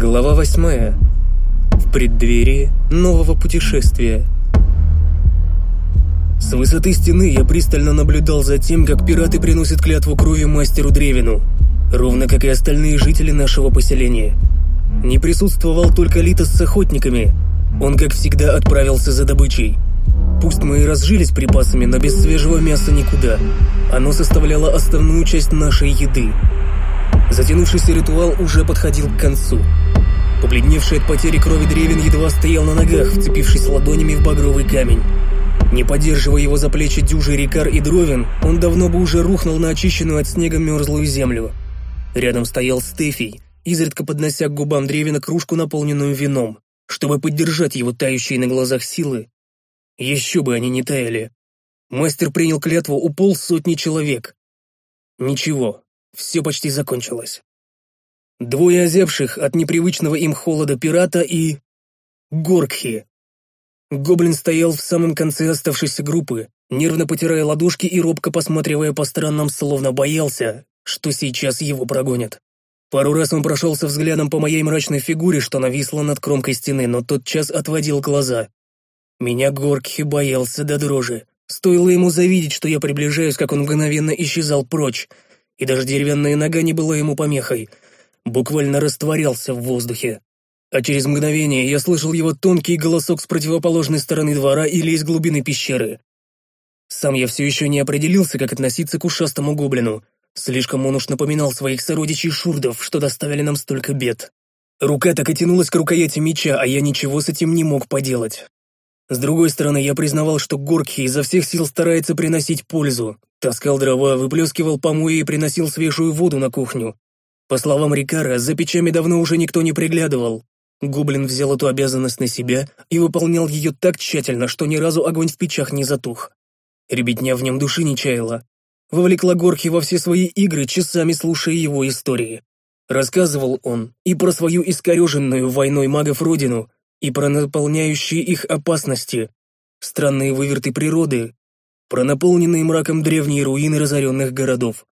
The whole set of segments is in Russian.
Глава восьмая. В преддверии нового путешествия. С высоты стены я пристально наблюдал за тем, как пираты приносят клятву крови мастеру Древину, ровно как и остальные жители нашего поселения. Не присутствовал только Литос с охотниками, он, как всегда, отправился за добычей. Пусть мы и разжились припасами, но без свежего мяса никуда. Оно составляло основную часть нашей еды – Затянувшийся ритуал уже подходил к концу. Побледневший от потери крови древен едва стоял на ногах, вцепившись ладонями в багровый камень. Не поддерживая его за плечи дюжи Рикар и Дровин, он давно бы уже рухнул на очищенную от снега мерзлую землю. Рядом стоял Стефий, изредка поднося к губам Древина кружку, наполненную вином, чтобы поддержать его тающие на глазах силы. Еще бы они не таяли. Мастер принял клятву у полсотни человек. Ничего, все почти закончилось. Двое озевших от непривычного им холода пирата и... Горкхи. Гоблин стоял в самом конце оставшейся группы, нервно потирая ладошки и робко посматривая по сторонам, словно боялся, что сейчас его прогонят. Пару раз он прошелся взглядом по моей мрачной фигуре, что нависла над кромкой стены, но тотчас отводил глаза. Меня Горкхи боялся до дрожи. Стоило ему завидеть, что я приближаюсь, как он мгновенно исчезал прочь, и даже деревянная нога не была ему помехой. Буквально растворялся в воздухе. А через мгновение я слышал его тонкий голосок с противоположной стороны двора или из глубины пещеры. Сам я все еще не определился, как относиться к ушастому гоблину. Слишком он уж напоминал своих сородичей шурдов, что доставили нам столько бед. Рука так и тянулась к рукояти меча, а я ничего с этим не мог поделать. С другой стороны, я признавал, что Горкхи изо всех сил старается приносить пользу. Таскал дрова, выплескивал помои и приносил свежую воду на кухню. По словам Рикара, за печами давно уже никто не приглядывал. Гоблин взял эту обязанность на себя и выполнял ее так тщательно, что ни разу огонь в печах не затух. Ребятня в нем души не чаяла. Вовлекла Горхи во все свои игры, часами слушая его истории. Рассказывал он и про свою искореженную войной магов родину, и про наполняющие их опасности, странные выверты природы, про наполненные мраком древние руины разоренных городов.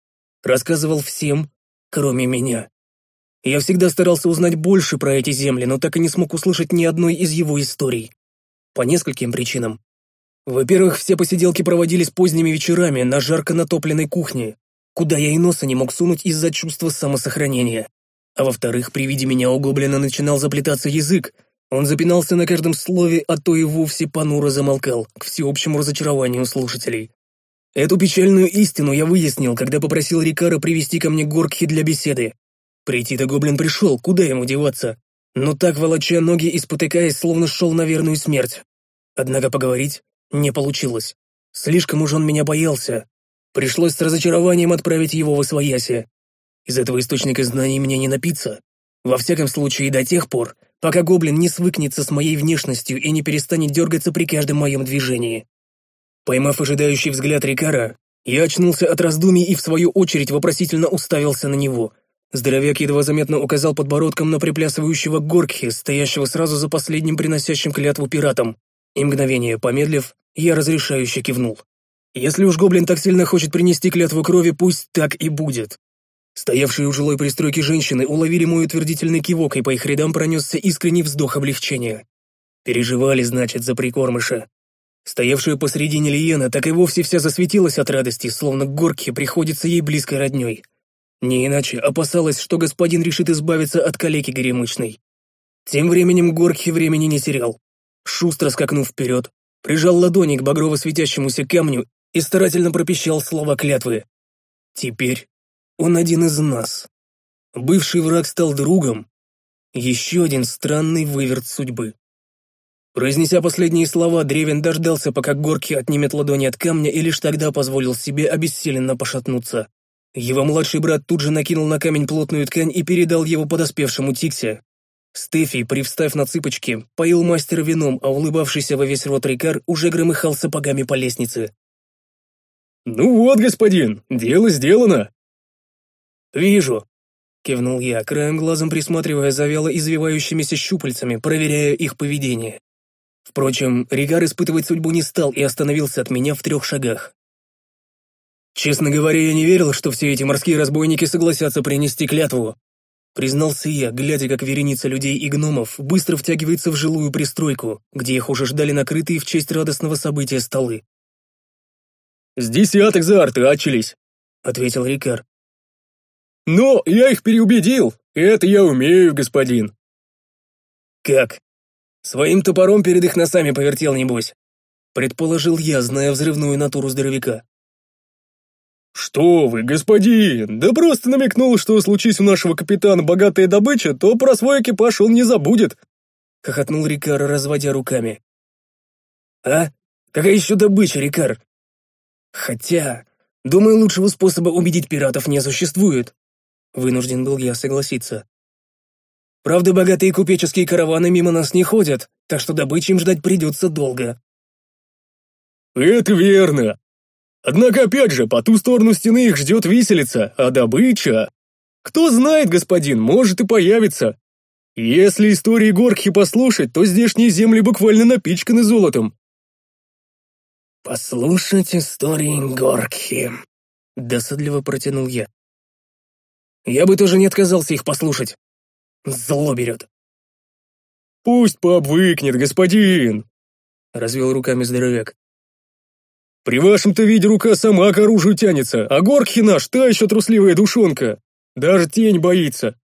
Рассказывал всем, кроме меня. Я всегда старался узнать больше про эти земли, но так и не смог услышать ни одной из его историй. По нескольким причинам. Во-первых, все посиделки проводились поздними вечерами на жарко натопленной кухне, куда я и носа не мог сунуть из-за чувства самосохранения. А во-вторых, при виде меня у начинал заплетаться язык, он запинался на каждом слове, а то и вовсе понуро замолкал, к всеобщему разочарованию слушателей. Эту печальную истину я выяснил, когда попросил Рикара привести ко мне Горкхи для беседы. Прийти-то гоблин пришел, куда ему деваться? Но так, волоча ноги и спотыкаясь, словно шел на верную смерть. Однако поговорить не получилось. Слишком уж он меня боялся. Пришлось с разочарованием отправить его в освояси. Из этого источника знаний мне не напиться. Во всяком случае, до тех пор, пока гоблин не свыкнется с моей внешностью и не перестанет дергаться при каждом моем движении. Поймав ожидающий взгляд Рикара, я очнулся от раздумий и в свою очередь вопросительно уставился на него. Здоровяк едва заметно указал подбородком на приплясывающего Горкхи, стоящего сразу за последним приносящим клятву пиратом, и мгновение помедлив, я разрешающе кивнул. Если уж гоблин так сильно хочет принести клятву крови, пусть так и будет. Стоявшие у жилой пристройки женщины уловили мой утвердительный кивок, и по их рядам пронесся искренний вздох облегчения. Переживали, значит, за прикормыша. Стоявшая посредине Лиена так и вовсе вся засветилась от радости, словно горке приходится ей близкой роднёй. Не иначе опасалась, что господин решит избавиться от калеки горемычной. Тем временем Горхи времени не терял. Шустро скакнув вперед, прижал ладони к багрово светящемуся камню и старательно пропищал слова клятвы. Теперь он один из нас. Бывший враг стал другом. Еще один странный выверт судьбы. Произнеся последние слова, Древен дождался, пока Горки отнимет ладони от камня, и лишь тогда позволил себе обессиленно пошатнуться. Его младший брат тут же накинул на камень плотную ткань и передал его подоспевшему Тиксе. Стефи, привстав на цыпочки, поил мастера вином, а улыбавшийся во весь рот Рикар уже громыхал сапогами по лестнице. «Ну вот, господин, дело сделано!» «Вижу», — кивнул я, краем глазом присматривая за вяло извивающимися щупальцами, проверяя их поведение. Впрочем, Ригар испытывать судьбу не стал и остановился от меня в трех шагах. Честно говоря, я не верил, что все эти морские разбойники согласятся принести клятву. Признался я, глядя, как вереница людей и гномов быстро втягивается в жилую пристройку, где их уже ждали накрытые в честь радостного события столы. «С десяток заортачились», — ответил Рикар. «Но я их переубедил, это я умею, господин». «Как? Своим топором перед их носами повертел, небось?» Предположил я, зная взрывную натуру здоровяка. «Что вы, господин! Да просто намекнул, что случись у нашего капитана богатая добыча, то про свой экипаж он не забудет!» — хохотнул Рикар, разводя руками. «А? Какая еще добыча, Рикар? Хотя, думаю, лучшего способа убедить пиратов не существует». Вынужден был я согласиться. Правда, богатые купеческие караваны мимо нас не ходят, так что добычи им ждать придется долго. «Это верно. Однако, опять же, по ту сторону стены их ждет виселица, а добыча... Кто знает, господин, может и появится. Если истории Горкхи послушать, то здешние земли буквально напичканы золотом». «Послушать истории Горкхи», — досадливо протянул я. «Я бы тоже не отказался их послушать. Зло берет». «Пусть пообвыкнет, господин», — развел руками здоровяк. При вашем-то виде рука сама к оружию тянется, а Горкхи наш, та еще трусливая душонка. Даже тень боится.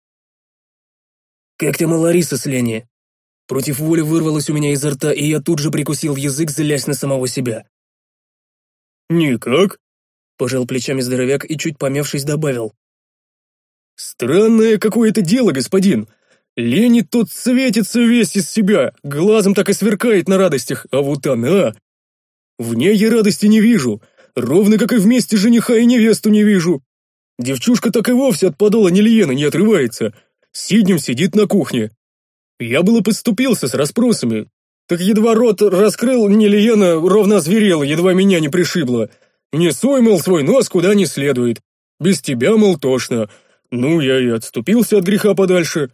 Как там Лариса с Лени? Против воли вырвалось у меня изо рта, и я тут же прикусил язык, злясь на самого себя. «Никак», — пожал плечами здоровяк и, чуть помявшись, добавил. «Странное какое-то дело, господин. Лени тот светится весь из себя, глазом так и сверкает на радостях, а вот она в ней я радости не вижу, ровно как и вместе жениха и невесту не вижу. Девчушка так и вовсе от подола Нильена не отрывается. Сиднем сидит на кухне. Я было подступился с расспросами. Так едва рот раскрыл, Нильена ровно зверела, едва меня не пришибла. Не суй, мол, свой нос куда не следует. Без тебя, мол, тошно. Ну, я и отступился от греха подальше.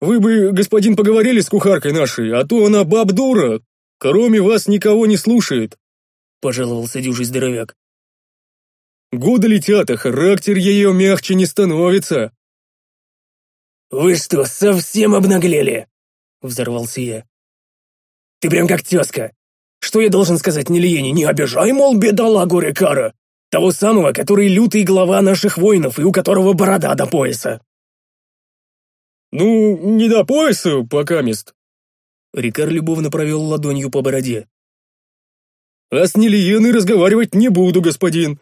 Вы бы, господин, поговорили с кухаркой нашей, а то она баб дура. Кроме вас никого не слушает пожаловался дюжий здоровяк. «Годы летят, а характер ее мягче не становится!» «Вы что, совсем обнаглели?» — взорвался я. «Ты прям как тезка. Что я должен сказать Нильене? Не обижай, мол, бедолагу Рикара, того самого, который лютый глава наших воинов и у которого борода до пояса». «Ну, не до пояса, пока мест». Рикар любовно провел ладонью по бороде. А с Нелиеной разговаривать не буду, господин.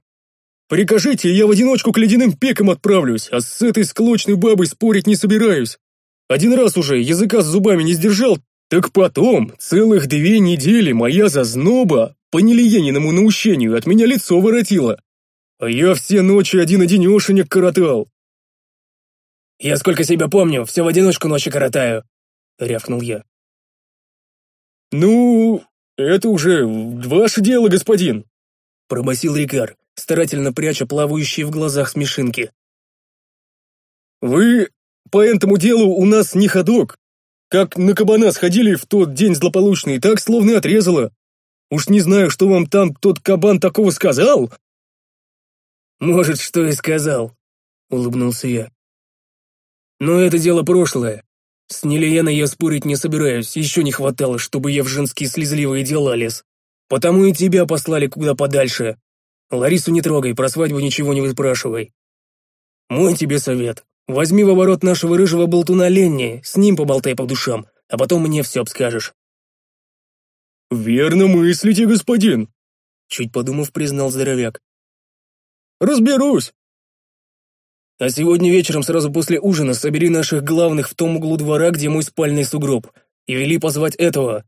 Прикажите, я в одиночку к ледяным пекам отправлюсь, а с этой склочной бабой спорить не собираюсь. Один раз уже языка с зубами не сдержал, так потом целых две недели моя зазноба по Нелиениному наущению от меня лицо воротила. А я все ночи один-одинешенек коротал. «Я сколько себя помню, все в одиночку ночи коротаю», — рявкнул я. «Ну, «Это уже ваше дело, господин!» пробасил Рикар, старательно пряча плавающие в глазах смешинки. «Вы по этому делу у нас не ходок. Как на кабана сходили в тот день злополучный, так словно отрезало. Уж не знаю, что вам там тот кабан такого сказал». «Может, что и сказал», — улыбнулся я. «Но это дело прошлое. С Нелиеной я спорить не собираюсь, еще не хватало, чтобы я в женские слезливые дела лез. Потому и тебя послали куда подальше. Ларису не трогай, про свадьбу ничего не выспрашивай. Мой тебе совет. Возьми в оборот нашего рыжего болтуна Ленни, с ним поболтай по душам, а потом мне все обскажешь. «Верно мыслите, господин», — чуть подумав, признал здоровяк. «Разберусь. А сегодня вечером сразу после ужина собери наших главных в том углу двора, где мой спальный сугроб, и вели позвать этого.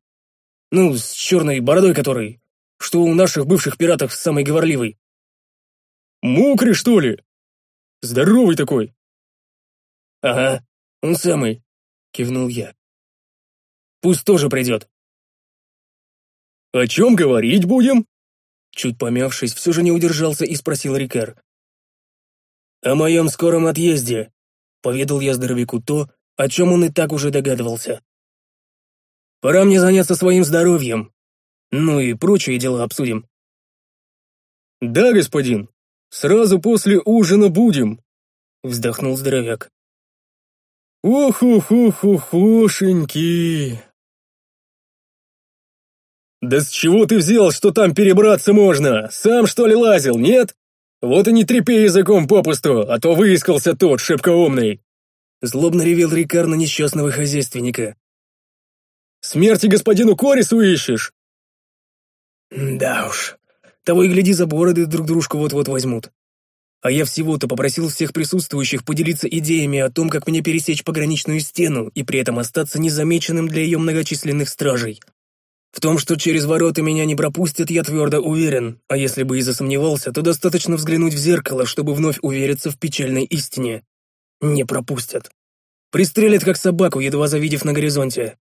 Ну, с черной бородой который, что у наших бывших пиратов самый говорливый. Мокрый, что ли? Здоровый такой. Ага, он самый, кивнул я. Пусть тоже придет. О чем говорить будем? Чуть помявшись, все же не удержался и спросил Рикар. «О моем скором отъезде», — поведал я здоровяку то, о чем он и так уже догадывался. «Пора мне заняться своим здоровьем. Ну и прочие дела обсудим». «Да, господин, сразу после ужина будем», — вздохнул здоровяк. Ух-ух-ух-ухушеньки. Да с чего ты взял, что там перебраться можно? Сам что ли лазил, нет? Вот и не трепи языком попусту, а то выискался тот, шибко умный. Злобно ревел Рикар на несчастного хозяйственника. Смерти господину Корису ищешь? Да уж, того и гляди, за бороды друг дружку вот-вот возьмут. А я всего-то попросил всех присутствующих поделиться идеями о том, как мне пересечь пограничную стену и при этом остаться незамеченным для ее многочисленных стражей. В том, что через ворота меня не пропустят, я твердо уверен, а если бы и засомневался, то достаточно взглянуть в зеркало, чтобы вновь увериться в печальной истине. Не пропустят. Пристрелят как собаку, едва завидев на горизонте.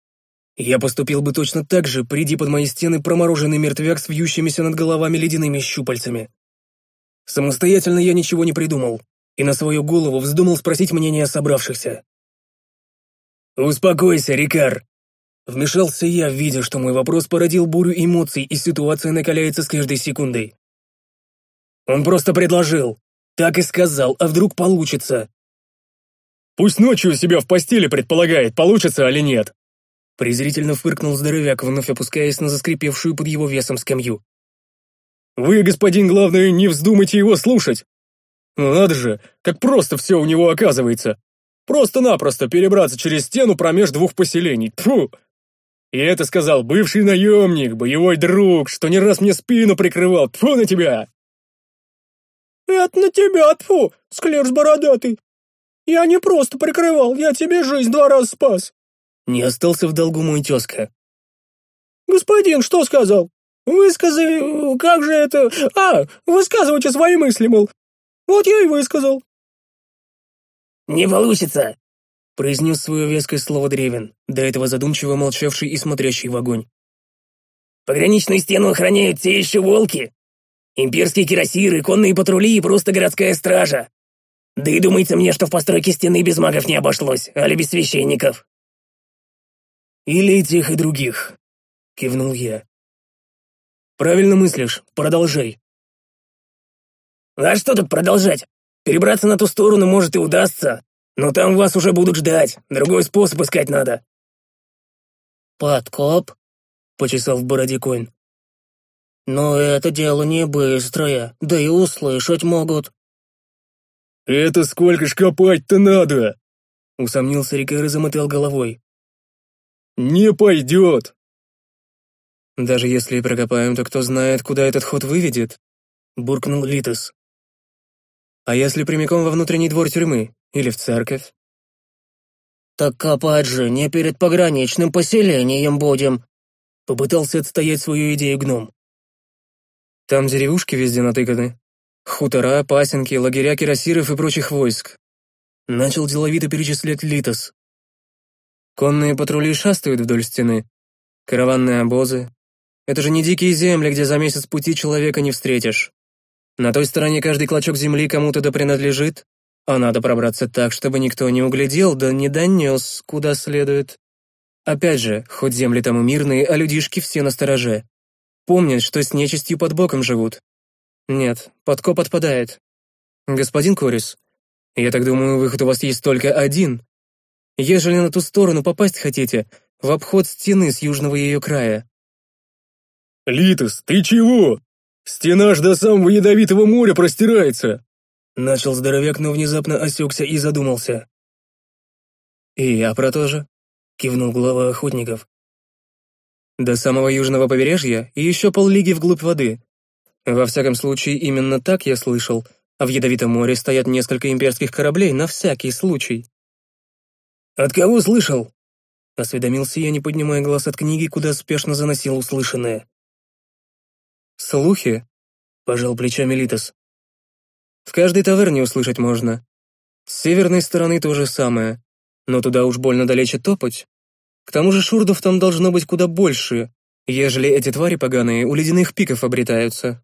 Я поступил бы точно так же, приди под мои стены промороженный мертвяк с вьющимися над головами ледяными щупальцами. Самостоятельно я ничего не придумал, и на свою голову вздумал спросить мнение собравшихся. «Успокойся, Рикар!» Вмешался я, видя, что мой вопрос породил бурю эмоций, и ситуация накаляется с каждой секундой. Он просто предложил. Так и сказал, а вдруг получится? Пусть ночью себя в постели предполагает, получится или нет. Презрительно фыркнул здоровяк, вновь опускаясь на заскрипевшую под его весом скамью. Вы, господин главный, не вздумайте его слушать. Ну надо же, как просто все у него оказывается. Просто-напросто перебраться через стену промеж двух поселений. Тьфу! И это сказал бывший наемник, боевой друг, что не раз мне спину прикрывал. Тьфу на тебя! Это на тебя, тьфу, склерс бородатый. Я не просто прикрывал, я тебе жизнь два раза спас. Не остался в долгу мой тезка. Господин что сказал? Высказы... как же это... А, высказывайте свои мысли, мол. Вот я и высказал. «Не получится!» — произнес свое веское слово Древен, до этого задумчиво молчавший и смотрящий в огонь. «Пограничную стену охраняют те еще волки. Имперские кирасиры, конные патрули и просто городская стража. Да и думается мне, что в постройке стены без магов не обошлось, али без священников». «Или тех, и других», — кивнул я. «Правильно мыслишь, продолжай». «А что тут продолжать? Перебраться на ту сторону, может, и удастся, но там вас уже будут ждать, другой способ искать надо». «Подкоп?» — почесал в бороде конь. «Но это дело не быстрое, да и услышать могут». «Это сколько ж копать-то надо?» — усомнился Рикер и замотал головой. «Не пойдет!» «Даже если и прокопаем, то кто знает, куда этот ход выведет?» — буркнул Литос. «А если прямиком во внутренний двор тюрьмы? Или в церковь?» «Так копать же не перед пограничным поселением будем!» — попытался отстоять свою идею гном. «Там деревушки везде натыканы. Хутора, пасенки, лагеря кирасиров и прочих войск». Начал деловито перечислять Литос. Конные патрули шастают вдоль стены. Караванные обозы, это же не дикие земли, где за месяц пути человека не встретишь. На той стороне каждый клочок земли кому-то да принадлежит, а надо пробраться так, чтобы никто не углядел, да не донес, куда следует. Опять же, хоть земли там мирные, а людишки все на стороже. Помнят, что с нечистью под боком живут. Нет, подкоп отпадает. Господин Корис, я так думаю, выход у вас есть только один. Ежели на ту сторону попасть хотите, в обход стены с южного ее края. «Литос, ты чего? Стена ж до самого ядовитого моря простирается!» Начал здоровяк, но внезапно осекся и задумался. «И я про то же», — кивнул глава охотников. «До самого южного побережья и еще поллиги вглубь воды. Во всяком случае, именно так я слышал, а в Ядовитом море стоят несколько имперских кораблей на всякий случай». «От кого слышал?» — осведомился я, не поднимая глаз от книги, куда спешно заносил услышанное. «Слухи?» — пожал плечами Литос. «В каждой таверне услышать можно. С северной стороны то же самое, но туда уж больно далече топать. К тому же шурдов там должно быть куда больше, ежели эти твари поганые у ледяных пиков обретаются».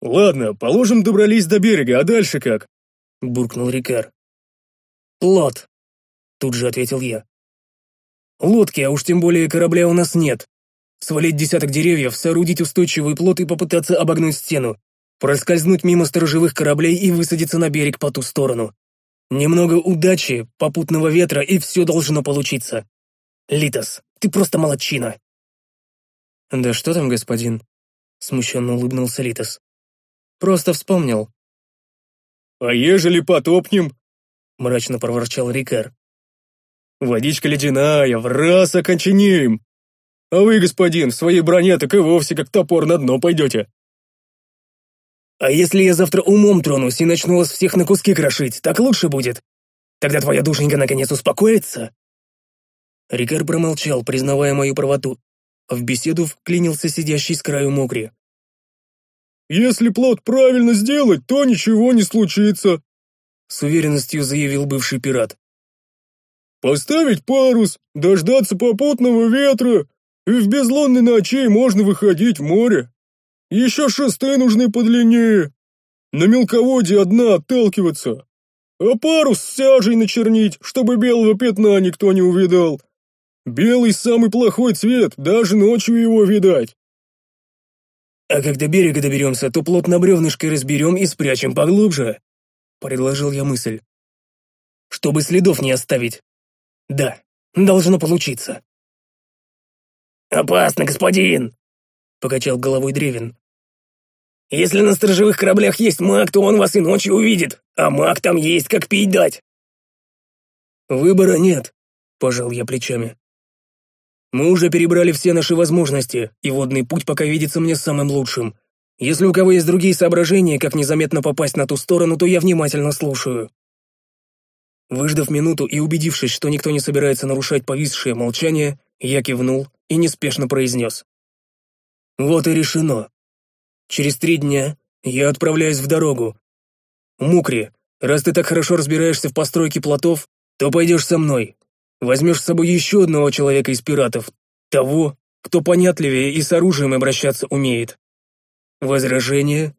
«Ладно, положим, добрались до берега, а дальше как?» — буркнул Рикар. «Плот», — тут же ответил я. «Лодки, а уж тем более корабля у нас нет. Свалить десяток деревьев, соорудить устойчивый плот и попытаться обогнуть стену, проскользнуть мимо сторожевых кораблей и высадиться на берег по ту сторону. Немного удачи, попутного ветра, и все должно получиться. Литос, ты просто молодчина. Да что там, господин? Смущенно улыбнулся Литос. Просто вспомнил. А ежели потопнем? Мрачно проворчал Рикар. Водичка ледяная, в раз оконченеем. А вы, господин, в своей броне так и вовсе как топор на дно пойдете. А если я завтра умом тронусь и начну вас всех на куски крошить, так лучше будет? Тогда твоя душенька наконец успокоится?» Рикар промолчал, признавая мою правоту. В беседу вклинился сидящий с краю Мокри. «Если плод правильно сделать, то ничего не случится», с уверенностью заявил бывший пират. «Поставить парус, дождаться попутного ветра, и в безлунной ночи можно выходить в море. Еще шесты нужны подлиннее. На мелководье одна отталкиваться. А парус сяжей начернить, чтобы белого пятна никто не увидал. Белый самый плохой цвет, даже ночью его видать. А когда берега доберемся, то плот на бревнышке разберем и спрячем поглубже, предложил я мысль. Чтобы следов не оставить. Да, должно получиться. «Опасно, господин!» — покачал головой Древин. Если на сторожевых кораблях есть маг, то он вас и ночью увидит, а маг там есть, как пить дать». «Выбора нет», — пожал я плечами. «Мы уже перебрали все наши возможности, и водный путь пока видится мне самым лучшим. Если у кого есть другие соображения, как незаметно попасть на ту сторону, то я внимательно слушаю». Выждав минуту и убедившись, что никто не собирается нарушать повисшее молчание, я кивнул и неспешно произнес. «Вот и решено. Через три дня я отправляюсь в дорогу. Мукри, раз ты так хорошо разбираешься в постройке плотов, то пойдешь со мной. Возьмешь с собой еще одного человека из пиратов, того, кто понятливее и с оружием обращаться умеет. Возражение?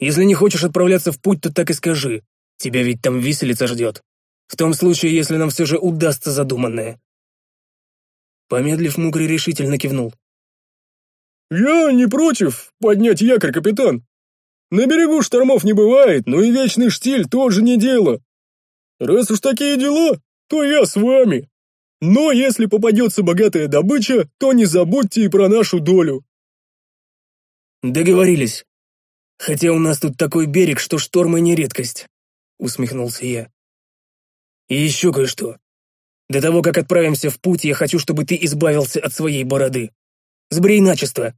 Если не хочешь отправляться в путь, то так и скажи. Тебя ведь там виселица ждет. В том случае, если нам все же удастся задуманное. Помедлив, Мукри решительно кивнул. «Я не против поднять якорь, капитан. На берегу штормов не бывает, но и вечный штиль тоже не дело. Раз уж такие дела, то я с вами. Но если попадется богатая добыча, то не забудьте и про нашу долю». «Договорились. Хотя у нас тут такой берег, что штормы не редкость», — усмехнулся я. «И еще кое-что. До того, как отправимся в путь, я хочу, чтобы ты избавился от своей бороды. Сбрей начисто!»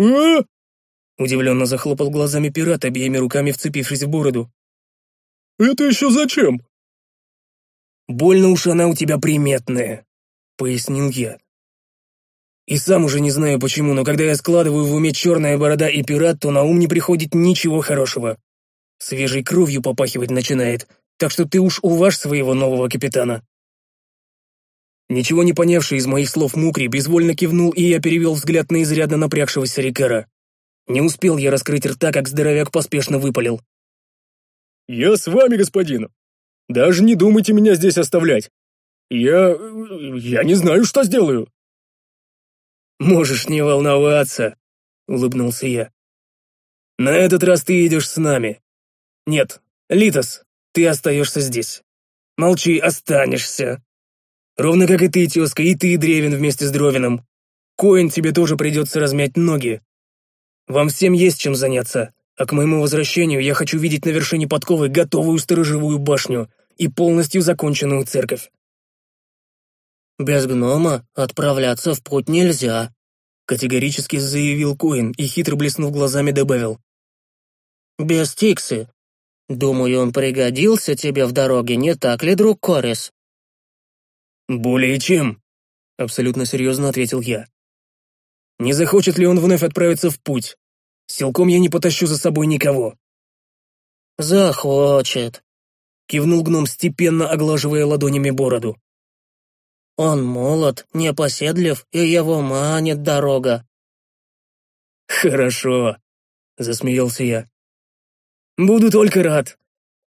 «А?» Удивленно захлопал глазами пират, обеими руками вцепившись в бороду. «Это еще зачем?» «Больно уж она у тебя приметная», — пояснил я. И сам уже не знаю почему, но когда я складываю в уме черная борода и пират, то на ум не приходит ничего хорошего. Свежей кровью попахивать начинает, так что ты уж уваж своего нового капитана. Ничего не понявший из моих слов Мукри безвольно кивнул, и я перевел взгляд на изрядно напрягшегося Рикара. Не успел я раскрыть рта, как здоровяк поспешно выпалил. «Я с вами, господин. Даже не думайте меня здесь оставлять. Я... я не знаю, что сделаю». «Можешь не волноваться», — улыбнулся я. «На этот раз ты идешь с нами. Нет, Литос, ты остаешься здесь. Молчи, останешься. Ровно как и ты, тезка, и ты, Древин, вместе с Дровином. Коин тебе тоже придется размять ноги. Вам всем есть чем заняться, а к моему возвращению я хочу видеть на вершине подковы готовую сторожевую башню и полностью законченную церковь. «Без гнома отправляться в путь нельзя», категорически заявил Коин и, хитро блеснув глазами, добавил. «Без Тиксы. Думаю, он пригодился тебе в дороге, не так ли, друг Корис?» «Более чем», — абсолютно серьезно ответил я. «Не захочет ли он вновь отправиться в путь? Силком я не потащу за собой никого». «Захочет», — кивнул гном, степенно оглаживая ладонями бороду. «Он молод, непоседлив, и его манит дорога». «Хорошо», — засмеялся я. «Буду только рад.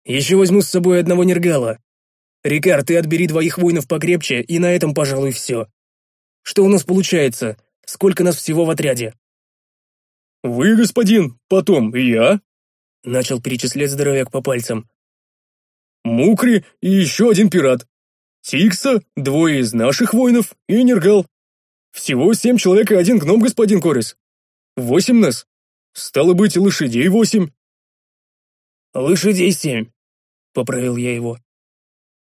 Еще возьму с собой одного нергала. «Рикар, ты отбери двоих воинов покрепче, и на этом, пожалуй, все. Что у нас получается? Сколько нас всего в отряде?» «Вы, господин, потом и я?» Начал перечислять здоровяк по пальцам. Мукри и еще один пират. Тикса, двое из наших воинов и Нергал. Всего семь человек и один гном, господин Корис. Восемь нас. Стало быть, и лошадей восемь. Лошадей семь, поправил я его.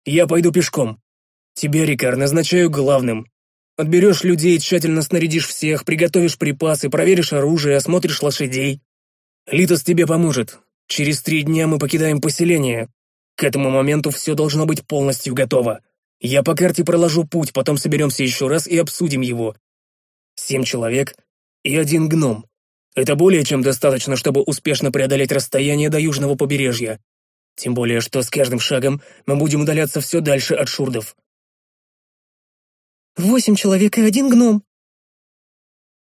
Я пойду пешком. Тебя, Рикар, назначаю главным. Отберешь людей, тщательно снарядишь всех, приготовишь припасы, проверишь оружие, осмотришь лошадей. Литос тебе поможет. Через три дня мы покидаем поселение. К этому моменту все должно быть полностью готово. Я по карте проложу путь, потом соберемся еще раз и обсудим его. Семь человек и один гном. Это более чем достаточно, чтобы успешно преодолеть расстояние до южного побережья. Тем более, что с каждым шагом мы будем удаляться все дальше от шурдов. «Восемь человек и один гном!»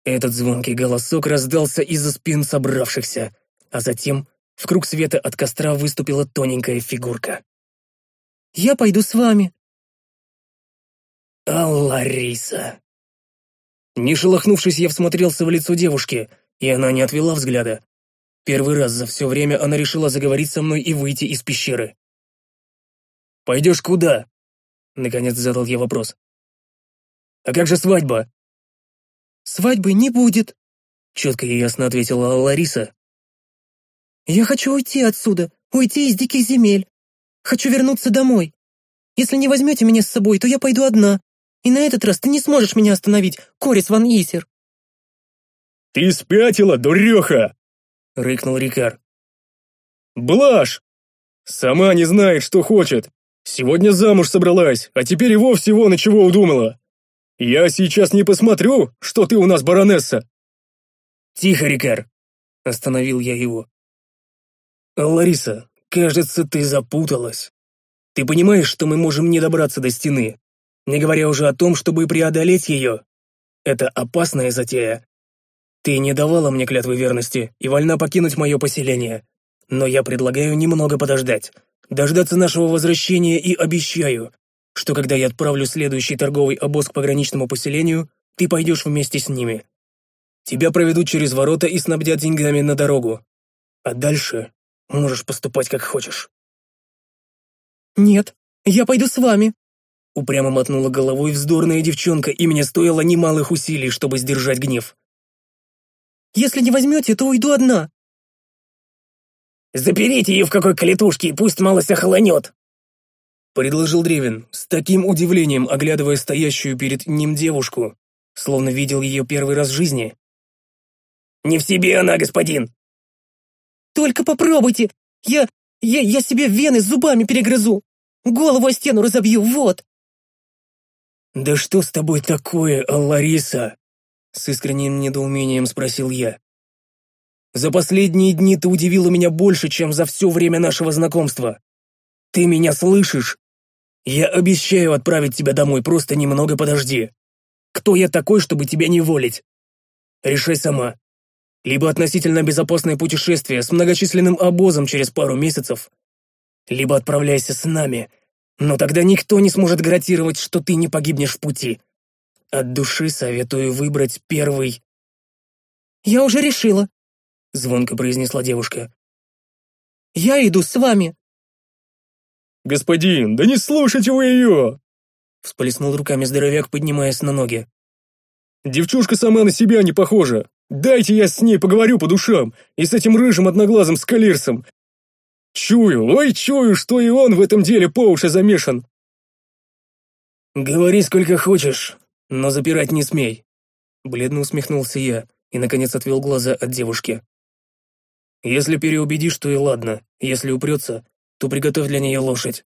Этот звонкий голосок раздался из-за спин собравшихся, а затем в круг света от костра выступила тоненькая фигурка. «Я пойду с вами», а Лариса. Не шелохнувшись, я всмотрелся в лицо девушки, и она не отвела взгляда. Первый раз за все время она решила заговорить со мной и выйти из пещеры. «Пойдешь куда?» — наконец задал я вопрос. «А как же свадьба?» «Свадьбы не будет», — четко и ясно ответила Лариса. «Я хочу уйти отсюда, уйти из диких земель. Хочу вернуться домой. Если не возьмете меня с собой, то я пойду одна. И на этот раз ты не сможешь меня остановить, Корис ван Исер!» «Ты спятила, дуреха!» — рыкнул Рикар. «Блажь! Сама не знает, что хочет. Сегодня замуж собралась, а теперь и вовсе вон и чего удумала. Я сейчас не посмотрю, что ты у нас баронесса!» «Тихо, Рикар!» — остановил я его. «Лариса, кажется, ты запуталась. Ты понимаешь, что мы можем не добраться до стены, не говоря уже о том, чтобы преодолеть ее. Это опасная затея. Ты не давала мне клятвы верности и вольна покинуть мое поселение. Но я предлагаю немного подождать, дождаться нашего возвращения и обещаю, что когда я отправлю следующий торговый обоз к пограничному поселению, ты пойдешь вместе с ними. Тебя проведут через ворота и снабдят деньгами на дорогу. А дальше можешь поступать как хочешь. «Нет, я пойду с вами», Упрямо мотнула головой вздорная девчонка, и мне стоило немалых усилий, чтобы сдержать гнев. «Если не возьмете, то уйду одна». «Заперите ее в какой калитушке, и пусть малость охолонет», предложил Древин, с таким удивлением оглядывая стоящую перед ним девушку, словно видел ее первый раз в жизни. «Не в себе она, господин!» «Только попробуйте! Я... я... я себе вены зубами перегрызу! Голову о стену разобью, вот!» «Да что с тобой такое, Лариса?» С искренним недоумением спросил я. «За последние дни ты удивила меня больше, чем за все время нашего знакомства. Ты меня слышишь? Я обещаю отправить тебя домой, просто немного подожди. Кто я такой, чтобы тебя не волить? Решай сама. Либо относительно безопасное путешествие с многочисленным обозом через пару месяцев, либо отправляйся с нами, но тогда никто не сможет гарантировать, что ты не погибнешь в пути. От души советую выбрать первый...» «Я уже решила», — звонко произнесла девушка. «Я иду с вами». «Господин, да не слушайте вы ее!» Всплеснул руками здоровяк, поднимаясь на ноги. «Девчушка сама на себя не похожа. Дайте я с ней поговорю по душам, и с этим рыжим одноглазым скалирсом, Чую, ой, чую, что и он в этом деле по уши замешан. Говори сколько хочешь, но запирать не смей. Бледно усмехнулся я и, наконец, отвел глаза от девушки. Если переубедишь, то и ладно. Если упрется, то приготовь для нее лошадь.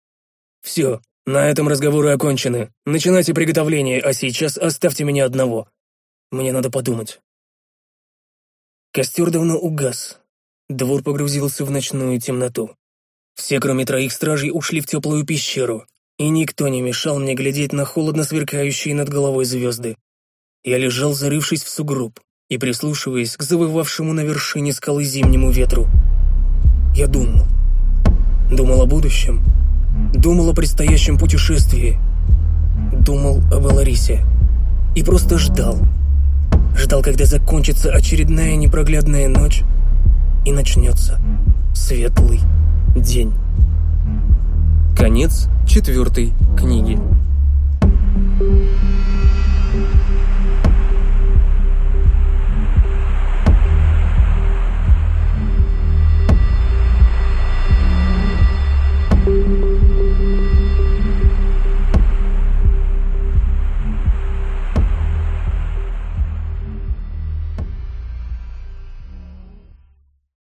Все, на этом разговоры окончены. Начинайте приготовление, а сейчас оставьте меня одного. Мне надо подумать. Костер давно угас, Двор погрузился в ночную темноту. Все, кроме троих стражей, ушли в теплую пещеру, и никто не мешал мне глядеть на холодно сверкающие над головой звезды. Я лежал, зарывшись в сугроб, и прислушиваясь к завывавшему на вершине скалы зимнему ветру. Я думал. Думал о будущем. Думал о предстоящем путешествии. Думал об Аларисе. И просто ждал. Ждал, когда закончится очередная непроглядная ночь, и начнется светлый день. Конец четвертой книги.